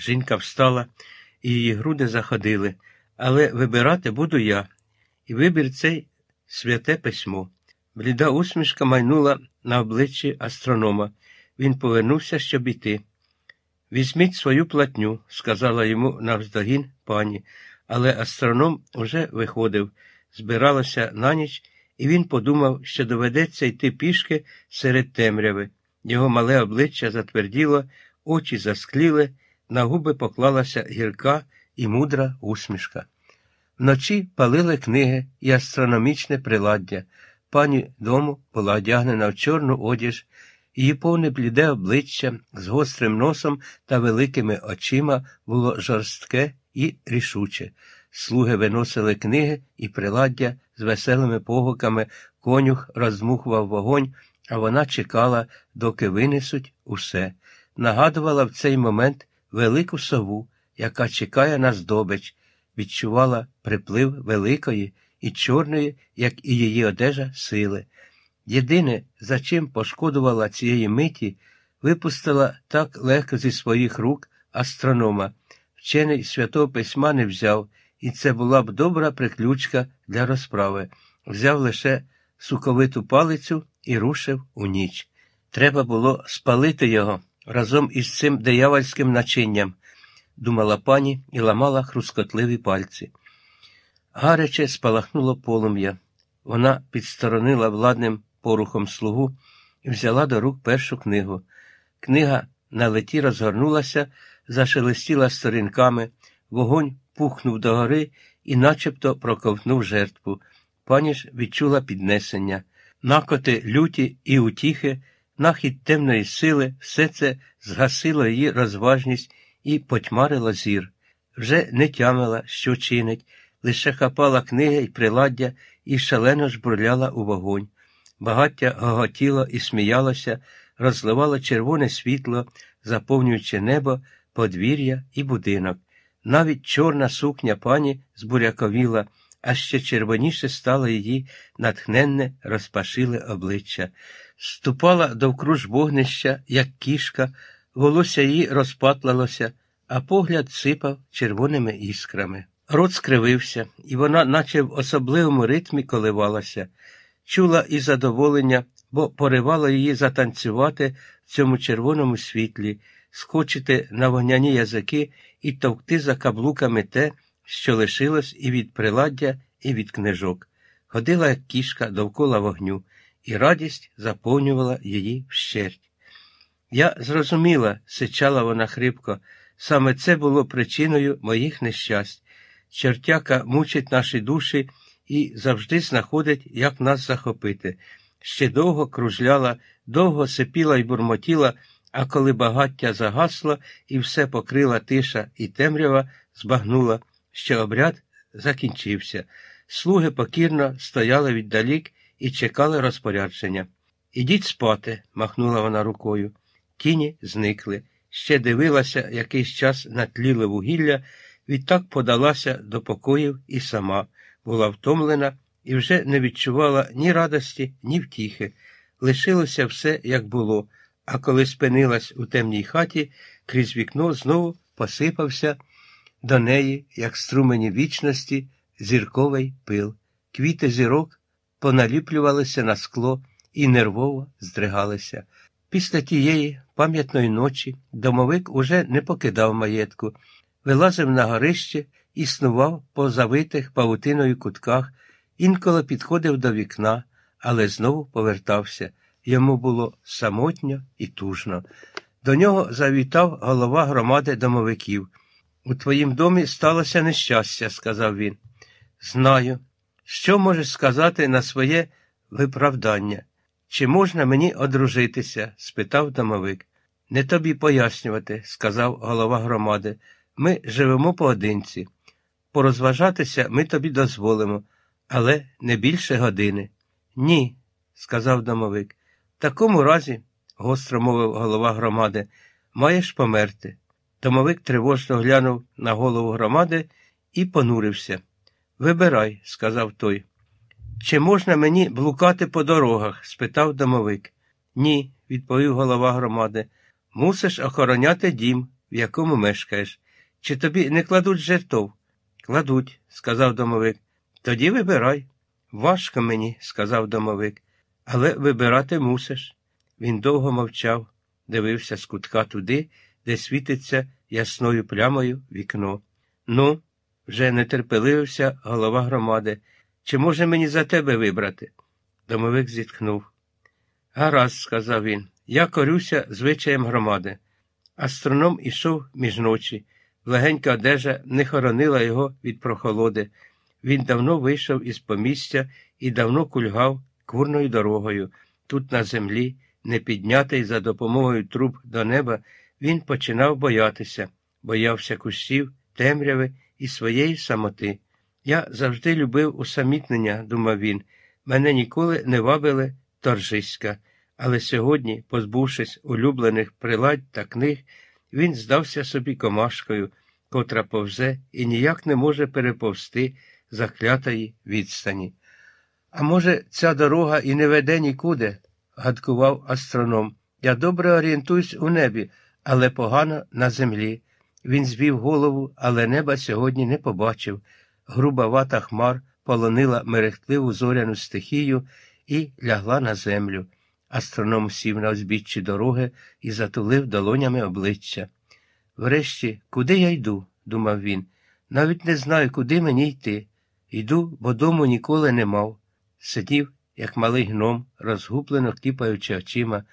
Жінка встала, і її груди заходили. Але вибирати буду я. І вибір цей святе письмо. Бліда усмішка майнула на обличчі астронома. Він повернувся, щоб іти. Візьміть свою платню, сказала йому навздогін пані, але астроном уже виходив, збиралася на ніч, і він подумав, що доведеться йти пішки серед темряви. Його мале обличчя затверділо, очі заскліли, на губи поклалася гірка і мудра усмішка. Вночі палили книги і астрономічне приладдя. Пані дому була одягнена в чорну одіж, її повне бліде обличчя з гострим носом та великими очима було жорстке і рішуче. Слуги виносили книги і приладдя з веселими погуками, конюх розмухував вогонь, а вона чекала, доки винесуть усе. Нагадувала в цей момент велику сову, яка чекає на здобич, відчувала приплив великої і чорної, як і її одежа, сили. Єдине, за чим пошкодувала цієї миті, випустила так легко зі своїх рук астронома. Вчений святого письма не взяв, і це була б добра приключка для розправи. Взяв лише суковиту палицю і рушив у ніч. Треба було спалити його разом із цим диявольським начинням, думала пані і ламала хрускотливі пальці. Гаряче спалахнуло полум'я. Вона підсторонила владним порухом слугу і взяла до рук першу книгу. Книга на леті розгорнулася, зашелестіла сторінками, вогонь пухнув догори і начебто проковтнув жертву. Пані ж відчула піднесення, накоти люті і утіхи, нахід темної сили, все це згасило її розважність і потьмарило зір. Вже не тямила, що чинить, лише хапала книги й приладдя і шалено жбурляла у вогонь. Багаття гоготіло і сміялося, розливало червоне світло, заповнюючи небо, подвір'я і будинок. Навіть чорна сукня пані збуряковіла, а ще червоніше стало її натхненне, розпашиле обличчя. Ступала довкруж вогнища, як кішка, волосся її розпатлалося, а погляд сипав червоними іскрами. Рот скривився, і вона, наче в особливому ритмі, коливалася, чула і задоволення, бо поривало її затанцювати в цьому червоному світлі, скочити на вогняні язики і товкти за каблуками те, що лишилось і від приладдя, і від книжок. Ходила, як кішка, довкола вогню, і радість заповнювала її вщерть. Я зрозуміла, сичала вона хрипко, саме це було причиною моїх нещасть. Чертяка мучить наші душі і завжди знаходить, як нас захопити. Ще довго кружляла, довго сипіла й бурмотіла, а коли багаття загасло і все покрила тиша і темрява, збагнула, що обряд закінчився. Слуги покірно стояли віддалік і чекали розпорядження. Ідіть спати, махнула вона рукою. Тіні зникли. Ще дивилася якийсь час на тліле вугілля, відтак подалася до покоїв і сама була втомлена і вже не відчувала ні радості, ні втіхи. Лишилося все, як було, а коли спинилась у темній хаті, крізь вікно знову посипався до неї, як струмені вічності, зірковий пил. Квіти зірок поналіплювалися на скло і нервово здригалися. Після тієї пам'ятної ночі домовик уже не покидав маєтку, вилазив на горище і снував по завитих павутиною кутках, інколи підходив до вікна, але знову повертався. Йому було самотньо і тужно. До нього завітав голова громади домовиків. У твоїм домі сталося нещастя, сказав він. Знаю. Що можеш сказати на своє виправдання? Чи можна мені одружитися? спитав домовик. Не тобі пояснювати, сказав голова громади. Ми живемо поодинці. Порозважатися ми тобі дозволимо, але не більше години. Ні, сказав домовик. В такому разі, гостро мовив голова громади, маєш померти. Домовик тривожно глянув на голову громади і понурився. Вибирай, сказав той. Чи можна мені блукати по дорогах? спитав домовик. Ні, відповів голова громади. Мусиш охороняти дім, в якому мешкаєш. Чи тобі не кладуть жертов? Кладуть, сказав домовик. Тоді вибирай. Важко мені, сказав домовик, але вибирати мусиш. Він довго мовчав, дивився з кутка туди, де світиться ясною плямою вікно. Ну, вже нетерпеливився голова громади. Чи може мені за тебе вибрати? Домовик зітхнув. Гаразд, сказав він, я корюся звичаєм громади. Астроном ішов між ночі. Легенька одежа не хоронила його від прохолоди. Він давно вийшов із помістя і давно кульгав курною дорогою. Тут на землі, не піднятий за допомогою труб до неба, він починав боятися, боявся кущів, темряви і своєї самоти. Я завжди любив усамітнення, думав він. Мене ніколи не вабили торжиська, але сьогодні, позбувшись улюблених приладь та книг, він здався собі комашкою, котра повзе і ніяк не може переповзти заклятої відстані. А може, ця дорога і не веде нікуди, гадкував астроном. Я добре орієнтуюсь у небі, але погано на землі. Він звів голову, але неба сьогодні не побачив. Груба вата хмар полонила мерехтливу зоряну стихію і лягла на землю. Астроном сів на узбіччі дороги і затулив долонями обличчя. Врешті, куди я йду? думав він. Навіть не знаю, куди мені йти. Йду, бо дому ніколи не мав. Сидів, як малий гном, розгублено кліпаючи очима.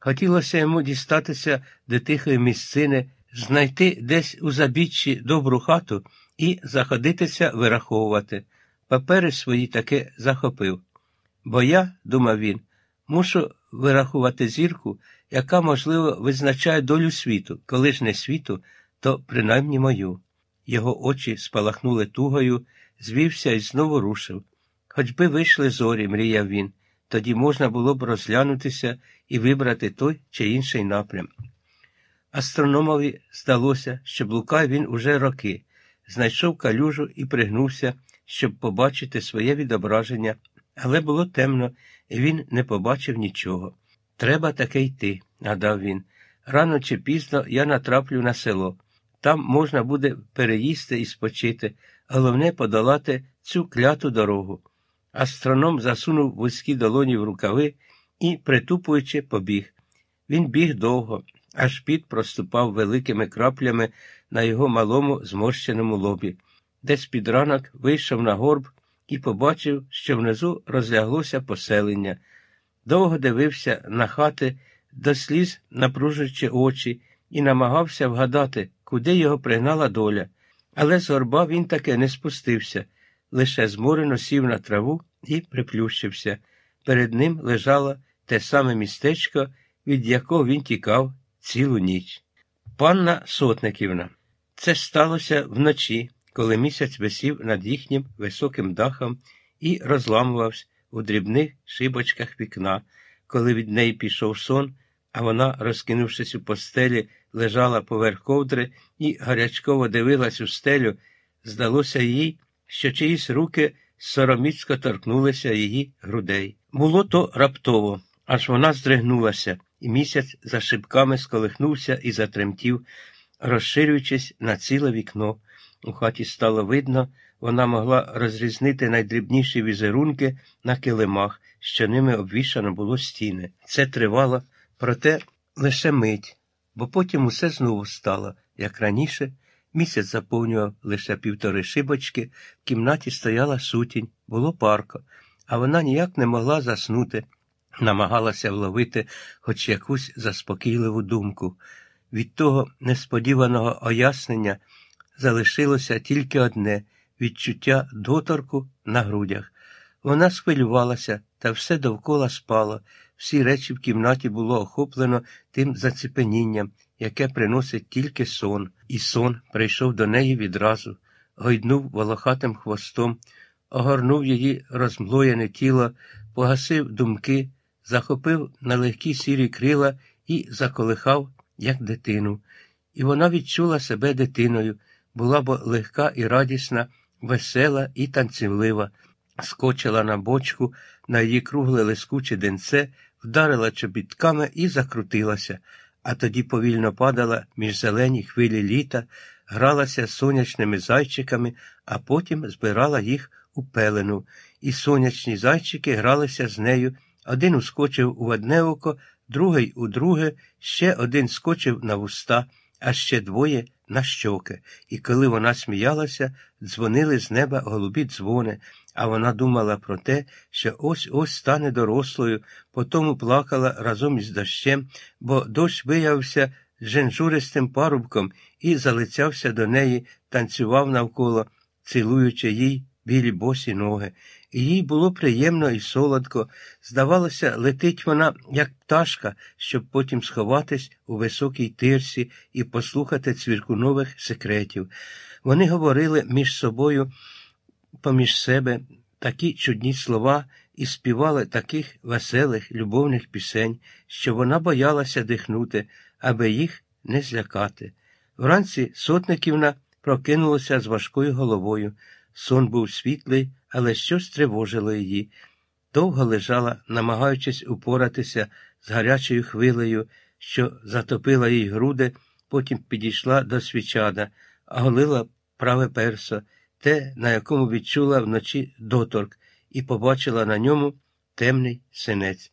Хотілося йому дістатися до тихої місцини, знайти десь у забіччі добру хату і заходитися вираховувати. Папери свої таки захопив. Бо я, думав він, мушу вирахувати зірку, яка, можливо, визначає долю світу, коли ж не світу, то принаймні мою. Його очі спалахнули тугою, звівся і знову рушив. Хоч би вийшли зорі, мріяв він, тоді можна було б розглянутися і вибрати той чи інший напрям. Астрономові здалося, що блукає він уже роки, знайшов калюжу і пригнувся, щоб побачити своє відображення, але було темно, і він не побачив нічого. Треба таке йти, гадав він. Рано чи пізно я натраплю на село. Там можна буде переїсти і спочити, головне подолати цю кляту дорогу. Астроном засунув вузькі долоні в рукави і, притупуючи, побіг. Він біг довго, аж під проступав великими краплями на його малому зморщеному лобі. Десь під ранок вийшов на горб і побачив, що внизу розляглося поселення. Довго дивився на хати, до сліз напружуючи очі, і намагався вгадати, куди його пригнала доля. Але з горба він таки не спустився, лише зморено сів на траву і приплющився. Перед ним лежало те саме містечко, від якого він тікав цілу ніч. Панна Сотниківна. Це сталося вночі, коли місяць висів над їхнім високим дахом і розламувався у дрібних шибочках вікна, коли від неї пішов сон, а вона, розкинувшись у постелі, лежала поверх ковдри і гарячково дивилась у стелю, здалося їй, що чиїсь руки сороміцько торкнулися її грудей. Було то раптово, аж вона здригнулася, і місяць за шибками сколихнувся і затремтів, розширюючись на ціле вікно. У хаті стало видно, вона могла розрізнити найдрібніші візерунки на килимах, що ними обвішано було стіни. Це тривало, проте лише мить, бо потім усе знову стало, як раніше. Місяць заповнював лише півтори шибочки, в кімнаті стояла сутінь, було парко, а вона ніяк не могла заснути, намагалася вловити хоч якусь заспокійливу думку. Від того несподіваного ояснення залишилося тільки одне відчуття доторку на грудях. Вона схвилювалася, та все довкола спало, всі речі в кімнаті було охоплено тим заціпенінням, яке приносить тільки сон, і сон прийшов до неї відразу, гойднув волохатим хвостом, огорнув її розмлоєне тіло, погасив думки, захопив на легкі сірі крила і заколихав, як дитину. І вона відчула себе дитиною, була б легка і радісна, весела і танцівлива, скочила на бочку, на її кругле лискуче денце, вдарила чобітками і закрутилася а тоді повільно падала між зелені хвилі літа, гралася з сонячними зайчиками, а потім збирала їх у пелену, і сонячні зайчики гралися з нею. Один ускочив у одне око, другий у друге, ще один скочив на вуста, а ще двоє на щоки. І коли вона сміялася, дзвонили з неба голубі дзвони, а вона думала про те, що ось ось стане дорослою, потому плакала разом із дощем, бо дощ виявився женжуристим парубком і залицявся до неї, танцював навколо, цілуючи їй білі босі ноги. І їй було приємно і солодко. Здавалося, летить вона, як пташка, щоб потім сховатись у високій тирсі і послухати цвірку нових секретів. Вони говорили між собою, поміж себе такі чудні слова і співали таких веселих, любовних пісень, що вона боялася дихнути, аби їх не злякати. Вранці сотниківна прокинулася з важкою головою. Сон був світлий, але щось тривожило її. Довго лежала, намагаючись упоратися з гарячою хвилею, що затопила їй груди, потім підійшла до свічада, оголила праве персо, те, на якому відчула вночі доторк, і побачила на ньому темний синець.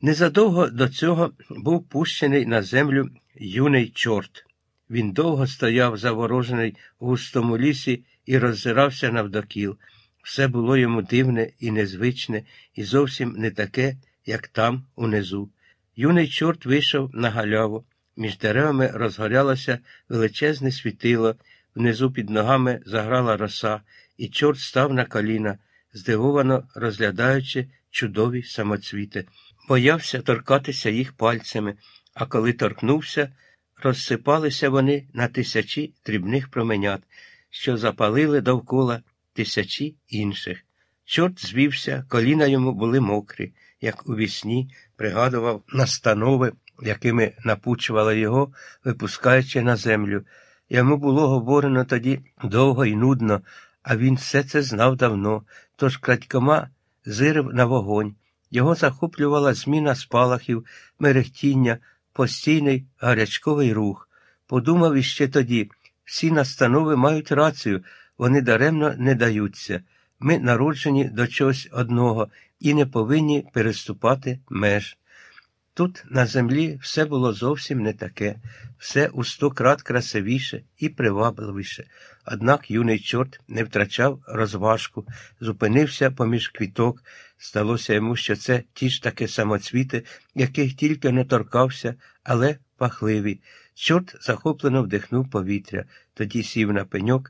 Незадовго до цього був пущений на землю юний чорт. Він довго стояв заворожений у густому лісі і роззирався навдокіл. Все було йому дивне і незвичне, і зовсім не таке, як там, унизу. Юний чорт вийшов на галяву. Між деревами розгорялося величезне світило, внизу під ногами заграла роса, і чорт став на коліна, здивовано розглядаючи чудові самоцвіти. Боявся торкатися їх пальцями, а коли торкнувся, розсипалися вони на тисячі дрібних променят, що запалили довкола тисячі інших. Чорт звівся, коліна йому були мокрі, як у вісні, пригадував настанови, якими напучувала його, випускаючи на землю. Йому було говорено тоді довго і нудно, а він все це знав давно, тож крадькома зирив на вогонь. Його захоплювала зміна спалахів, мерехтіння, постійний гарячковий рух. Подумав іще тоді всі настанови мають рацію, вони даремно не даються. Ми народжені до чогось одного і не повинні переступати меж. Тут на землі все було зовсім не таке, все у сто крат красивіше і привабливіше. Однак юний чорт не втрачав розважку, зупинився поміж квіток. Сталося йому, що це ті ж таки самоцвіти, яких тільки не торкався, але пахливі. Чорт захоплено вдихнув повітря, тоді сів на пеньок